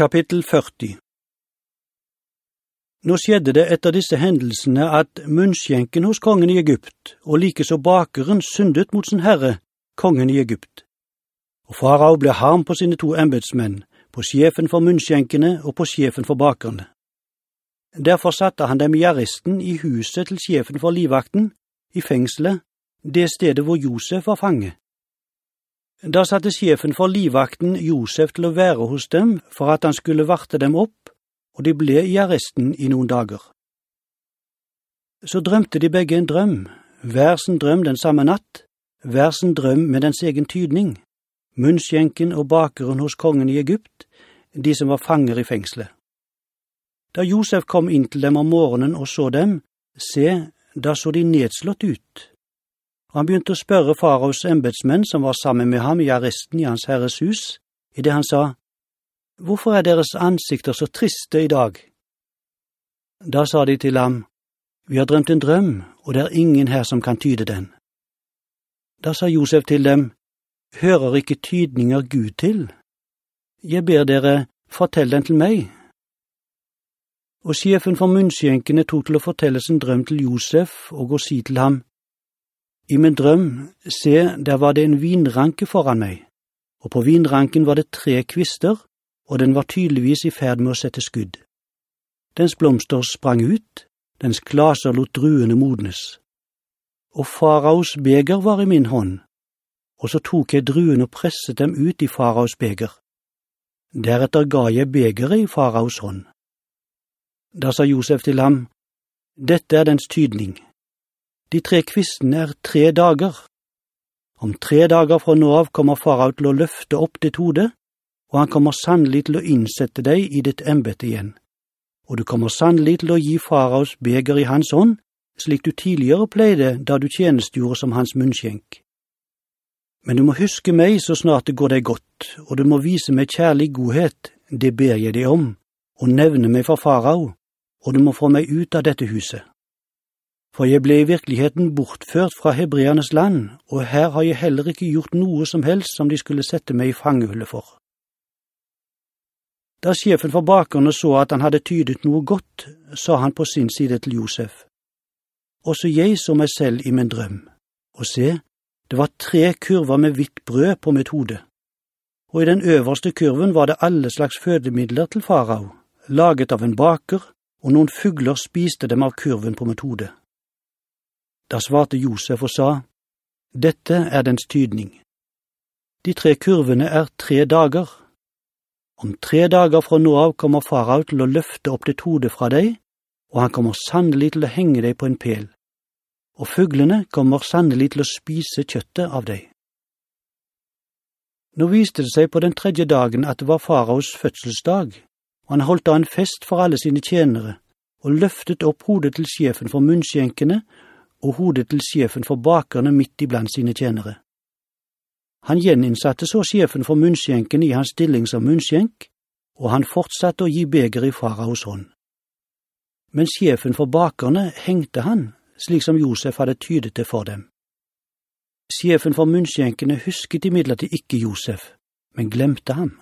Kapittel 40 Nå skjedde det etter disse hendelsene at munnskjenken hos kongen i Egypt, og likeså bakeren, syndet mot sin herre, kongen i Egypt. Og farao ble harm på sine to embedsmenn, på sjefen for munnskjenkene og på sjefen for bakerne. Derfor satte han dem i arresten i huset til sjefen for livvakten, i fengselet, det stedet hvor Josef var fange. Da satte sjefen for livvakten Josef til å være hos dem for at han skulle varte dem opp, og de ble i arresten i noen dager. Så drømte de begge en drøm, hver sin drøm den samme natt, hver sin drøm med dens egen tydning, munnskjenken og bakeren hos kongen i Egypt, de som var fanger i fengselet. Da Josef kom inn til dem om morgenen og så dem, se, da så de nedslått ut. Og han begynte å spørre faraos embedsmenn som var sammen med ham i arresten i hans herres hus, i det han sa, Hvorfor er deres ansikter så triste i dag? Da sa de til ham, Vi har drømt en drøm, og det er ingen her som kan tyde den. Da sa Josef til dem, Hører ikke tydninger Gud til? Jeg ber dere, fortell den til meg. Og sjefen for munnskjenkene tok til å fortelle sin drøm til Josef og å si til ham, I min drøm, se, der var det en vinranke foran meg, og på vinranken var det tre kvister, og den var tydeligvis i ferd med å sette skudd. Dens blomster sprang ut, dens glaser lot druene modnes. Og faraos beger var i min hånd, og så tok jeg druene og presset dem ut i faraos beger. Deretter ga jeg begeret i faraos hånd. Da sa Josef til ham, Dette er dens tydning. De tre kvistene er tre dager. Om tre dager fra nå av kommer farao til å løfte opp ditt hode, og han kommer sannelig til å innsette deg i ditt embete igjen. Og du kommer sannelig til å gi faraos beger i hans hånd, slik du tidligere pleide da du tjenestgjorde som hans munnskjenk. Men du må huske meg så snart det går deg godt, og du må vise meg kjærlig godhet, det ber jeg deg om, og nevne meg for farao, og du må få meg ut av dette huset. For jeg ble i virkeligheten bortført fra hebreernes land, og her har jeg heller ikke gjort noe som helst som de skulle sette meg i fangehullet for. Da sjefen for bakerne så at han hadde tydet noe godt, sa han på sin side til Josef. Også jeg så meg selv i min drøm, og se, det var tre kurver med hvitt brød på mitt hode, og i den øverste kurven var det alle slags fødemidler til farao, laget av en baker, og noen fugler spiste dem av kurven på mitt hode. Da svarte Josef og sa, Dette er dens tydning. De tre kurvene er tre dager. Om tre dager fra nå av kommer farao til å løfte opp ditt hode fra deg, og han kommer sannelig til å henge deg på en pel, og fuglene kommer sannelig til å spise kjøttet av deg. Nå viste det seg på den tredje dagen at det var faraos fødselsdag, og han holdt da en fest for alle sine tjenere, og løftet opp hodet til sjefen for munnskjenkene og hodet til sjefen for bakerne midt iblant sine tjenere. Han gjeninnsatte så sjefen for munnskjenken i hans stilling som munnskjenk, og han fortsatte å gi beger i faraos hånd. Men sjefen for bakerne hengte han, slik som Josef hadde tydet det for dem. Sjefen for munnskjenkene husket imidlertid ikke Josef, men glemte ham.